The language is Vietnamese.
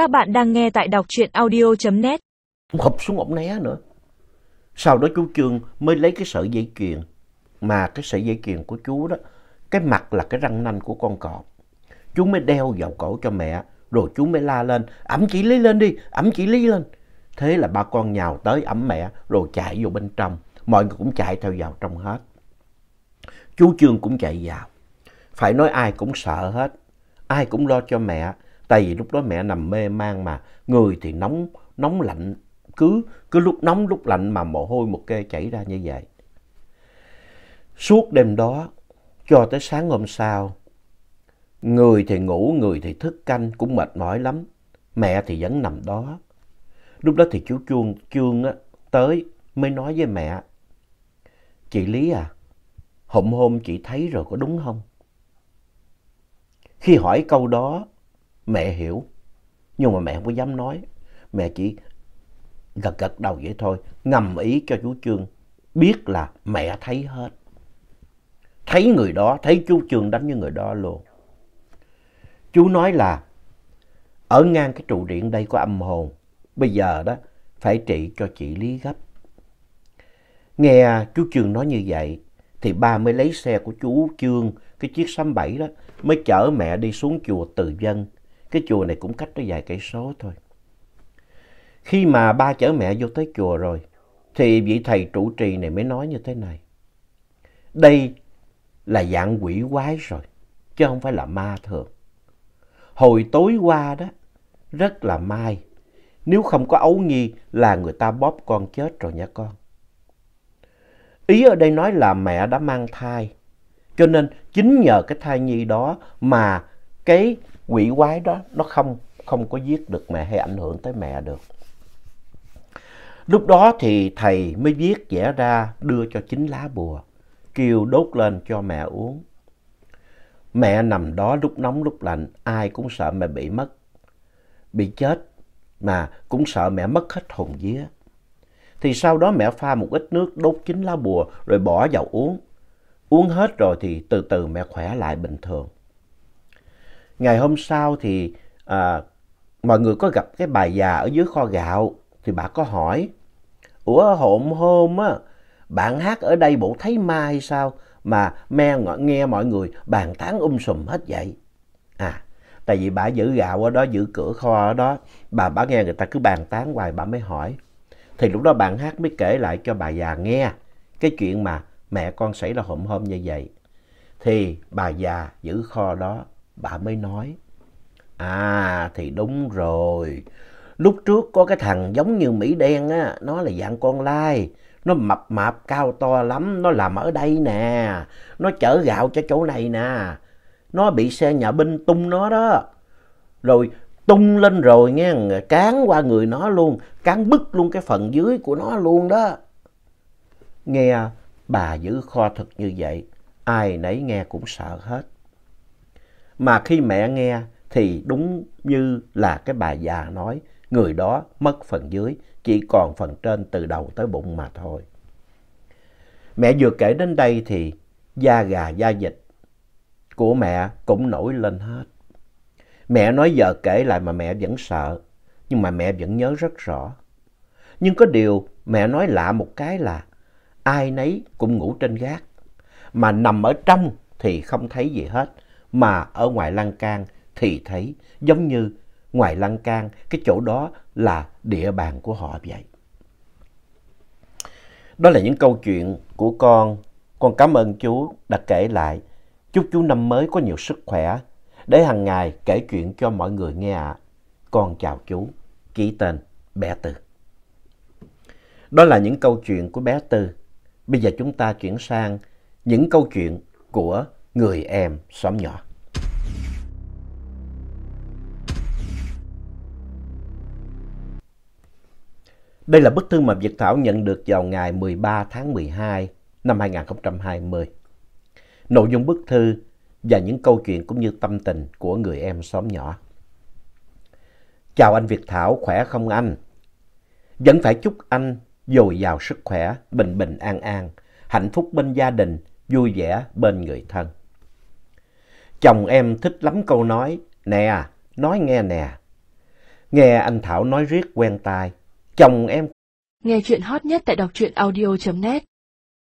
Các bạn đang nghe tại đọc truyện audio.net. Hụp xuống ổng né nữa. Sau đó chú Trương mới lấy cái sợi dây chuyền. Mà cái sợi dây chuyền của chú đó, cái mặt là cái răng nanh của con cọp. Chú mới đeo vào cổ cho mẹ, rồi chú mới la lên, ẩm chỉ Lý lên đi, ẩm chỉ Lý lên. Thế là ba con nhào tới ẩm mẹ, rồi chạy vô bên trong. Mọi người cũng chạy theo vào trong hết. Chú Trương cũng chạy vào. Phải nói ai cũng sợ hết. Ai cũng lo cho mẹ. Tại vì lúc đó mẹ nằm mê man mà. Người thì nóng, nóng lạnh. Cứ, cứ lúc nóng lúc lạnh mà mồ hôi một kê chảy ra như vậy. Suốt đêm đó, cho tới sáng hôm sau, người thì ngủ, người thì thức canh, cũng mệt mỏi lắm. Mẹ thì vẫn nằm đó. Lúc đó thì chú Chuông, chuông á, tới mới nói với mẹ. Chị Lý à, hôm hôm chị thấy rồi có đúng không? Khi hỏi câu đó, mẹ hiểu. Nhưng mà mẹ không có dám nói. Mẹ chỉ gật gật đầu vậy thôi. Ngầm ý cho chú Trương biết là mẹ thấy hết. Thấy người đó, thấy chú Trương đánh với người đó luôn. Chú nói là ở ngang cái trụ điện đây có âm hồn. Bây giờ đó phải trị cho chị Lý gấp. Nghe chú Trương nói như vậy thì ba mới lấy xe của chú Trương, cái chiếc xăm bảy đó, mới chở mẹ đi xuống chùa Từ Dân. Cái chùa này cũng cách nó vài cây số thôi. Khi mà ba chở mẹ vô tới chùa rồi, thì vị thầy trụ trì này mới nói như thế này. Đây là dạng quỷ quái rồi, chứ không phải là ma thường. Hồi tối qua đó, rất là mai. Nếu không có ấu nhi là người ta bóp con chết rồi nha con. Ý ở đây nói là mẹ đã mang thai. Cho nên chính nhờ cái thai nhi đó mà cái quỷ quái đó nó không, không có giết được mẹ hay ảnh hưởng tới mẹ được. Lúc đó thì thầy mới viết vẽ ra đưa cho chính lá bùa, kêu đốt lên cho mẹ uống. Mẹ nằm đó lúc nóng lúc lạnh, ai cũng sợ mẹ bị mất, bị chết, mà cũng sợ mẹ mất hết hồn vía. Thì sau đó mẹ pha một ít nước đốt chín lá bùa rồi bỏ vào uống. Uống hết rồi thì từ từ mẹ khỏe lại bình thường. Ngày hôm sau thì à, mọi người có gặp cái bà già ở dưới kho gạo thì bà có hỏi. Ủa hôm hôm á, bạn hát ở đây bộ thấy ma hay sao mà me nghe mọi người bàn tán um sùm hết vậy? À, tại vì bà giữ gạo ở đó, giữ cửa kho ở đó, bà bà nghe người ta cứ bàn tán hoài bà mới hỏi. Thì lúc đó bạn hát mới kể lại cho bà già nghe cái chuyện mà mẹ con xảy ra hôm hôm như vậy. Thì bà già giữ kho đó, bà mới nói. À thì đúng rồi. Lúc trước có cái thằng giống như Mỹ đen á, nó là dạng con lai. Nó mập mạp cao to lắm, nó làm ở đây nè. Nó chở gạo cho chỗ này nè. Nó bị xe nhà binh tung nó đó. Rồi tung lên rồi nghe, cán qua người nó luôn, cán bứt luôn cái phần dưới của nó luôn đó. Nghe bà giữ kho thật như vậy, ai nấy nghe cũng sợ hết. Mà khi mẹ nghe thì đúng như là cái bà già nói, người đó mất phần dưới, chỉ còn phần trên từ đầu tới bụng mà thôi. Mẹ vừa kể đến đây thì da gà da dịch của mẹ cũng nổi lên hết. Mẹ nói giờ kể lại mà mẹ vẫn sợ, nhưng mà mẹ vẫn nhớ rất rõ. Nhưng có điều mẹ nói lạ một cái là ai nấy cũng ngủ trên gác, mà nằm ở trong thì không thấy gì hết, mà ở ngoài lan can thì thấy giống như ngoài lan can cái chỗ đó là địa bàn của họ vậy. Đó là những câu chuyện của con. Con cảm ơn chú đã kể lại. Chúc chú năm mới có nhiều sức khỏe để hàng ngày kể chuyện cho mọi người nghe ạ. Con chào chú, ký tên bé Tư. Đó là những câu chuyện của bé Tư. Bây giờ chúng ta chuyển sang những câu chuyện của người em xóm nhỏ. Đây là bức thư mà Việt Thảo nhận được vào ngày 13 tháng 12 năm 2020. Nội dung bức thư và những câu chuyện cũng như tâm tình của người em xóm nhỏ. Chào anh Việt Thảo, khỏe không anh? Vẫn phải chúc anh dồi dào sức khỏe, bình bình an an, hạnh phúc bên gia đình, vui vẻ bên người thân. Chồng em thích lắm câu nói, nè, nói nghe nè. Nghe anh Thảo nói riết quen tai. Chồng em Nghe chuyện hot nhất tại đọc truyện audio.net